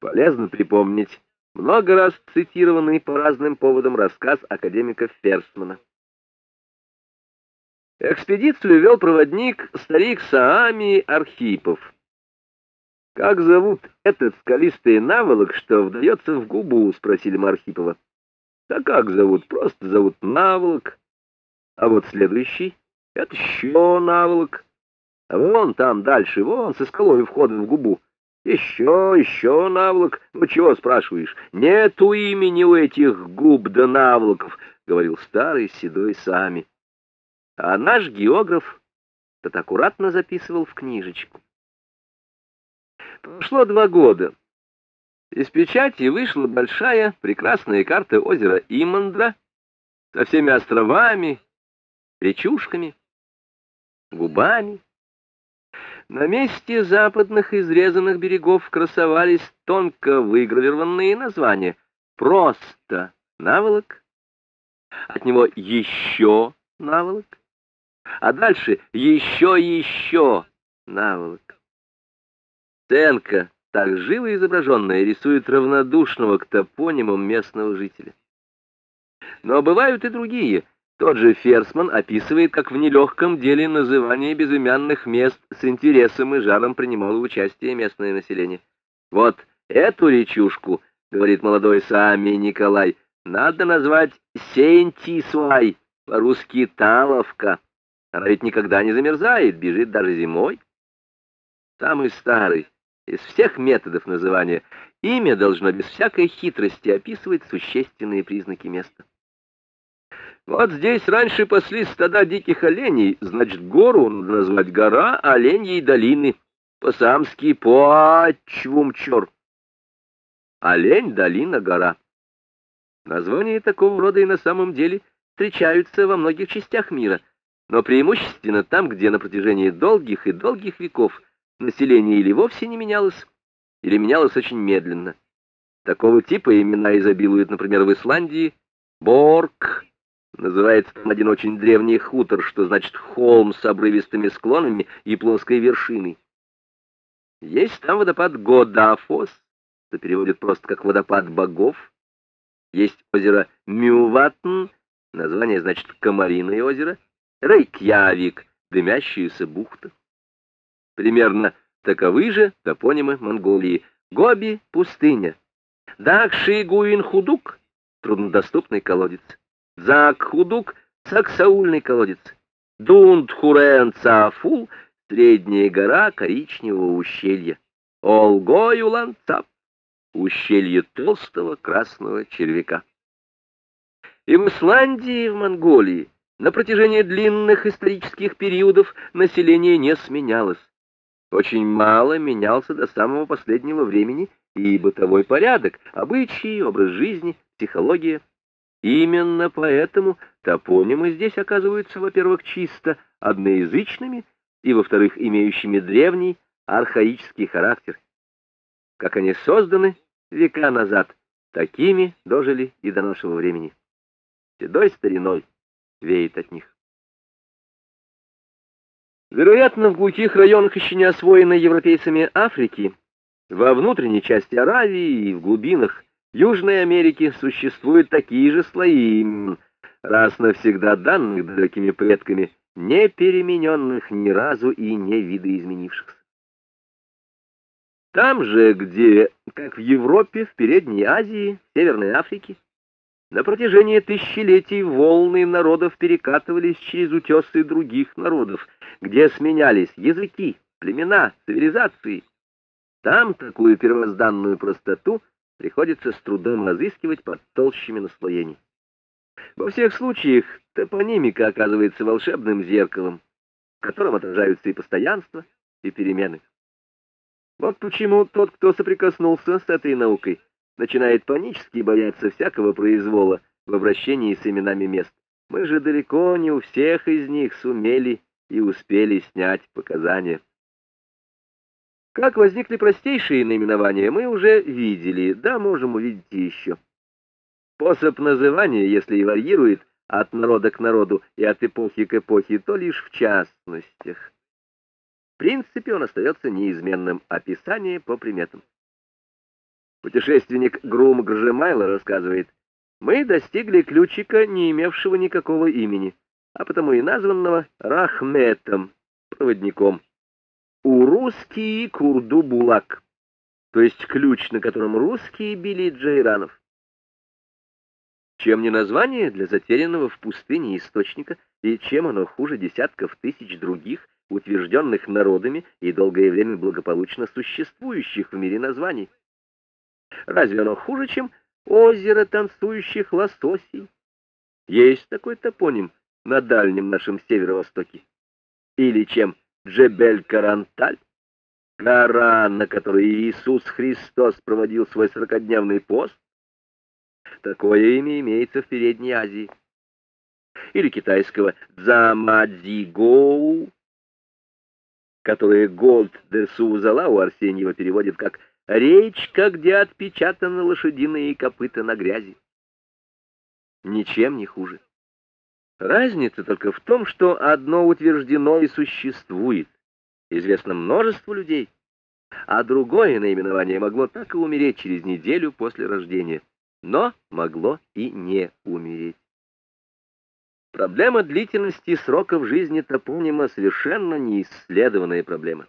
Полезно припомнить много раз цитированный по разным поводам рассказ академика Ферсмана. Экспедицию вел проводник старик Саами Архипов. «Как зовут этот скалистый наволок, что вдается в губу?» — спросили мы Архипова. «Да как зовут? Просто зовут наволок. А вот следующий — это еще наволок. А вон там дальше, вон со скалой входа в губу. Еще, еще наволок. Ну чего спрашиваешь? Нету имени у этих губ да наволоков, — говорил старый седой сами. А наш географ тот аккуратно записывал в книжечку. Прошло два года. Из печати вышла большая, прекрасная карта озера Имандра со всеми островами, речушками, губами. На месте западных изрезанных берегов красовались тонко выгравированные названия. Просто наволок, от него еще наволок, а дальше еще еще наволок. Сценка, так живо изображенная, рисует равнодушного к топонимам местного жителя. Но бывают и другие. Тот же Ферсман описывает, как в нелегком деле называния безымянных мест с интересом и жаром принимало участие местное население. Вот эту речушку, говорит молодой Сами Николай, надо назвать Сентисуай, по-русски Таловка. Она ведь никогда не замерзает, бежит даже зимой. Самый старый, из всех методов называния имя должно без всякой хитрости описывать существенные признаки места. Вот здесь раньше пасли стада диких оленей, значит, гору надо назвать гора оленьей долины, по-самски Поачвумчор. Олень, долина, гора. Названия такого рода и на самом деле встречаются во многих частях мира, но преимущественно там, где на протяжении долгих и долгих веков население или вовсе не менялось, или менялось очень медленно. Такого типа имена изобилуют, например, в Исландии. Борг, называется там один очень древний хутор, что значит холм с обрывистыми склонами и плоской вершиной. Есть там водопад Годафос, что переводит просто как водопад богов. Есть озеро Мюватн, название значит Комариное озеро. Рейкьявик, дымящаяся бухта. Примерно таковы же топонимы Монголии. Гоби — пустыня. Дакши-Гуин-Худук — труднодоступный колодец. Зак-Худук — саксаульный колодец. Дунд-Хурен-Цафул — средняя гора коричневого ущелья. Олгоюлан-Цап — ущелье толстого красного червяка. И в Исландии, и в Монголии на протяжении длинных исторических периодов население не сменялось очень мало менялся до самого последнего времени и бытовой порядок, обычаи, образ жизни, психология. Именно поэтому топонимы здесь оказываются, во-первых, чисто одноязычными и, во-вторых, имеющими древний архаический характер. Как они созданы века назад, такими дожили и до нашего времени. Седой стариной веет от них. Вероятно, в глухих районах еще не освоенной европейцами Африки, во внутренней части Аравии и в глубинах Южной Америки существуют такие же слои, раз навсегда данных далекими предками, не перемененных ни разу и не видоизменившихся. Там же, где, как в Европе, в Передней Азии, в Северной Африке, на протяжении тысячелетий волны народов перекатывались через утесы других народов, где сменялись языки, племена, цивилизации. Там такую первозданную простоту приходится с трудом разыскивать под толщами наслоений. Во всех случаях топонимика оказывается волшебным зеркалом, в котором отражаются и постоянство, и перемены. Вот почему тот, кто соприкоснулся с этой наукой, начинает панически бояться всякого произвола в обращении с именами мест. Мы же далеко не у всех из них сумели и успели снять показания. Как возникли простейшие наименования, мы уже видели, да можем увидеть еще. Способ называния, если и варьирует от народа к народу и от эпохи к эпохе, то лишь в частностях. В принципе, он остается неизменным описание по приметам. Путешественник Грум Гржемайло рассказывает, «Мы достигли ключика, не имевшего никакого имени, а потому и названного Рахметом, проводником. У русские Курду-Булак, то есть ключ, на котором русские били джейранов. Чем не название для затерянного в пустыне источника, и чем оно хуже десятков тысяч других, утвержденных народами и долгое время благополучно существующих в мире названий? Разве оно хуже, чем озеро танцующих лососей? Есть такой топоним на дальнем нашем северо-востоке. Или чем Джебель-Каранталь, гора, на которой Иисус Христос проводил свой сорокодневный пост? Такое имя имеется в Передней Азии. Или китайского Дзамадзигоу, которое Голд де Сузала у Арсеньева переводит как Речка, где отпечатаны лошадиные копыта на грязи. Ничем не хуже. Разница только в том, что одно утверждено и существует, известно множеству людей, а другое наименование могло так и умереть через неделю после рождения, но могло и не умереть. Проблема длительности сроков жизни топонима совершенно неисследованная проблема.